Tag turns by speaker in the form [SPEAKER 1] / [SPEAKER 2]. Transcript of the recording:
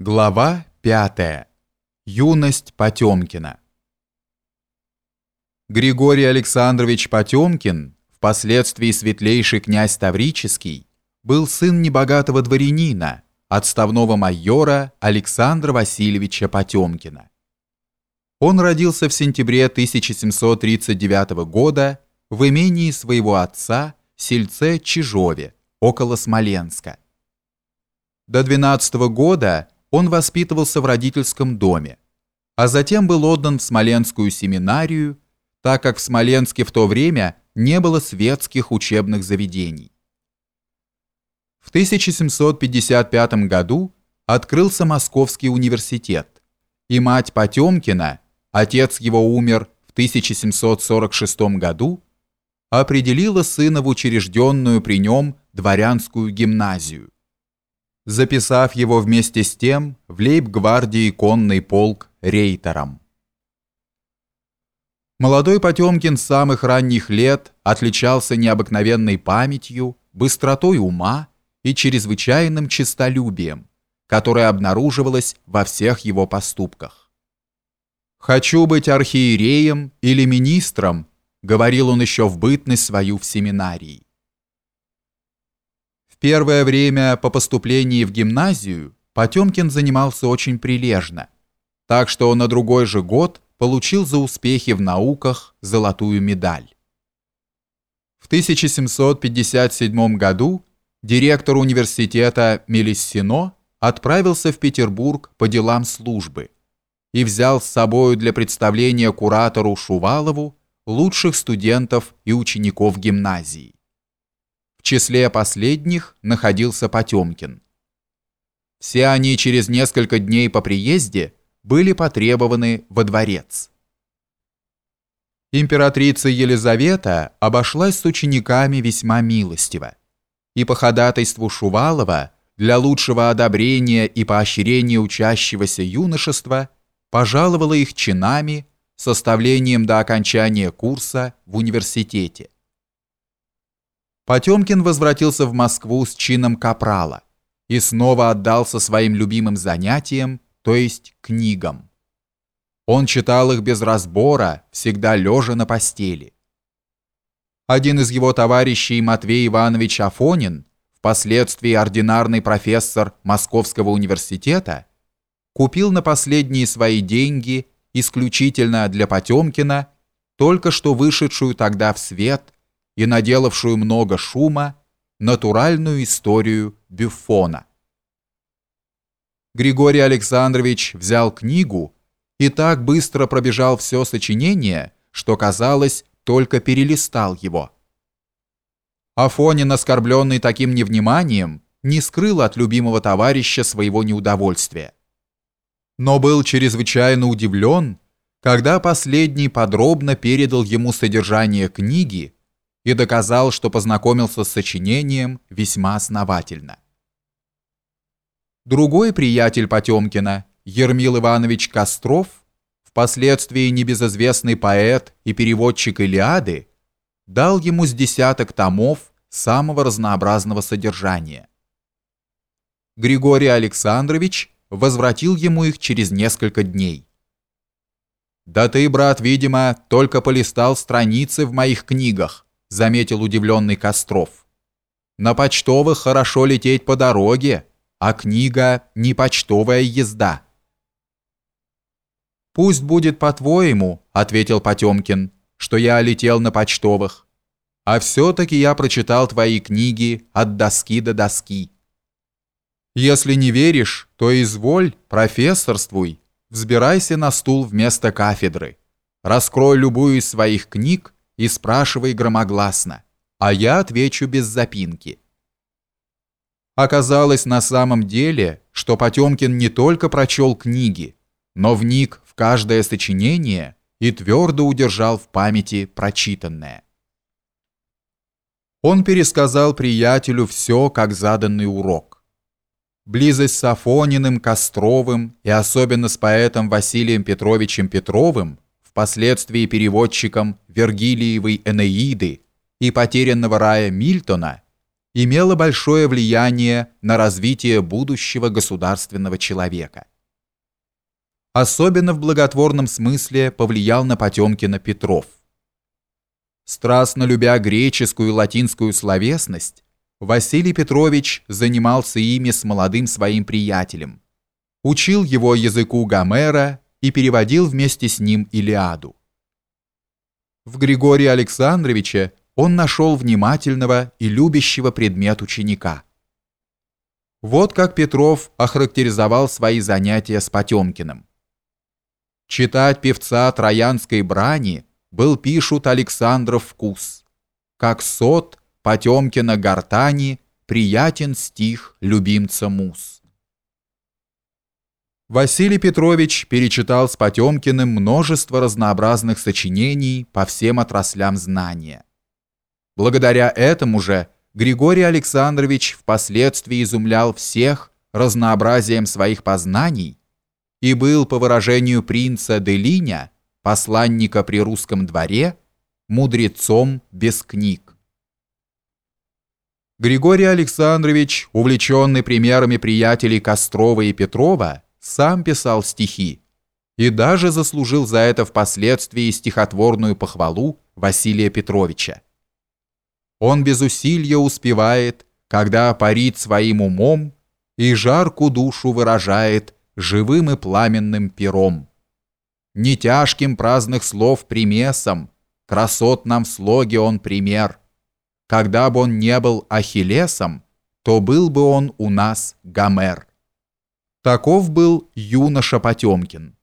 [SPEAKER 1] Глава 5. Юность Потемкина. Григорий Александрович Потемкин, впоследствии светлейший князь Таврический, был сын небогатого дворянина, отставного майора Александра Васильевича Потемкина. Он родился в сентябре 1739 года в имении своего отца, сельце Чижове, около Смоленска. До 12 года он воспитывался в родительском доме, а затем был отдан в Смоленскую семинарию, так как в Смоленске в то время не было светских учебных заведений. В 1755 году открылся Московский университет, и мать Потемкина, отец его умер в 1746 году, определила сына в учрежденную при нем дворянскую гимназию записав его вместе с тем в лейб-гвардии конный полк рейтером. Молодой Потемкин с самых ранних лет отличался необыкновенной памятью, быстротой ума и чрезвычайным честолюбием, которое обнаруживалось во всех его поступках. «Хочу быть архиереем или министром», говорил он еще в бытность свою в семинарии первое время по поступлении в гимназию Потемкин занимался очень прилежно, так что на другой же год получил за успехи в науках золотую медаль. В 1757 году директор университета Мелиссино отправился в Петербург по делам службы и взял с собою для представления куратору Шувалову лучших студентов и учеников гимназии. Числе последних находился Потемкин. Все они через несколько дней по приезде были потребованы во дворец. Императрица Елизавета обошлась с учениками весьма милостиво, и по ходатайству Шувалова для лучшего одобрения и поощрения учащегося юношества пожаловала их чинами, составлением до окончания курса в университете. Потемкин возвратился в Москву с чином капрала и снова отдался своим любимым занятиям, то есть книгам. Он читал их без разбора, всегда лежа на постели. Один из его товарищей, Матвей Иванович Афонин, впоследствии ординарный профессор Московского университета, купил на последние свои деньги, исключительно для Потемкина, только что вышедшую тогда в свет – и наделавшую много шума натуральную историю Бюфона. Григорий Александрович взял книгу и так быстро пробежал все сочинение, что, казалось, только перелистал его. Афонин, оскорбленный таким невниманием, не скрыл от любимого товарища своего неудовольствия. Но был чрезвычайно удивлен, когда последний подробно передал ему содержание книги, и доказал, что познакомился с сочинением весьма основательно. Другой приятель Потемкина, Ермил Иванович Костров, впоследствии небезызвестный поэт и переводчик Илиады, дал ему с десяток томов самого разнообразного содержания. Григорий Александрович возвратил ему их через несколько дней. «Да ты, брат, видимо, только полистал страницы в моих книгах», заметил удивленный Костров. На почтовых хорошо лететь по дороге, а книга не почтовая езда. Пусть будет по-твоему, ответил Потемкин, что я летел на почтовых. А все-таки я прочитал твои книги от доски до доски. Если не веришь, то изволь, профессорствуй, взбирайся на стул вместо кафедры. Раскрой любую из своих книг и спрашивай громогласно, а я отвечу без запинки. Оказалось на самом деле, что Потемкин не только прочел книги, но вник в каждое сочинение и твердо удержал в памяти прочитанное. Он пересказал приятелю все, как заданный урок. Близость с Афониным, Костровым и особенно с поэтом Василием Петровичем Петровым – впоследствии переводчиком Вергилиевой Энеиды и потерянного рая Мильтона, имело большое влияние на развитие будущего государственного человека. Особенно в благотворном смысле повлиял на Потемкина Петров. Страстно любя греческую и латинскую словесность, Василий Петрович занимался ими с молодым своим приятелем, учил его языку Гомера и переводил вместе с ним Илиаду. В Григории Александровиче он нашел внимательного и любящего предмет ученика. Вот как Петров охарактеризовал свои занятия с Потемкиным. Читать певца троянской брани был, пишут, Александров вкус. Как сот Потемкина гортани, приятен стих любимца мус. Василий Петрович перечитал с Потемкиным множество разнообразных сочинений по всем отраслям знания. Благодаря этому же Григорий Александрович впоследствии изумлял всех разнообразием своих познаний и был, по выражению принца Делиня, посланника при русском дворе, мудрецом без книг. Григорий Александрович, увлеченный примерами приятелей Кострова и Петрова, сам писал стихи и даже заслужил за это впоследствии стихотворную похвалу Василия Петровича. Он без усилия успевает, когда парит своим умом и жарку душу выражает живым и пламенным пером. Не тяжким праздных слов примесом, красот нам в слоге он пример. Когда бы он не был Ахиллесом, то был бы он у нас Гомер. Таков был юноша Потемкин.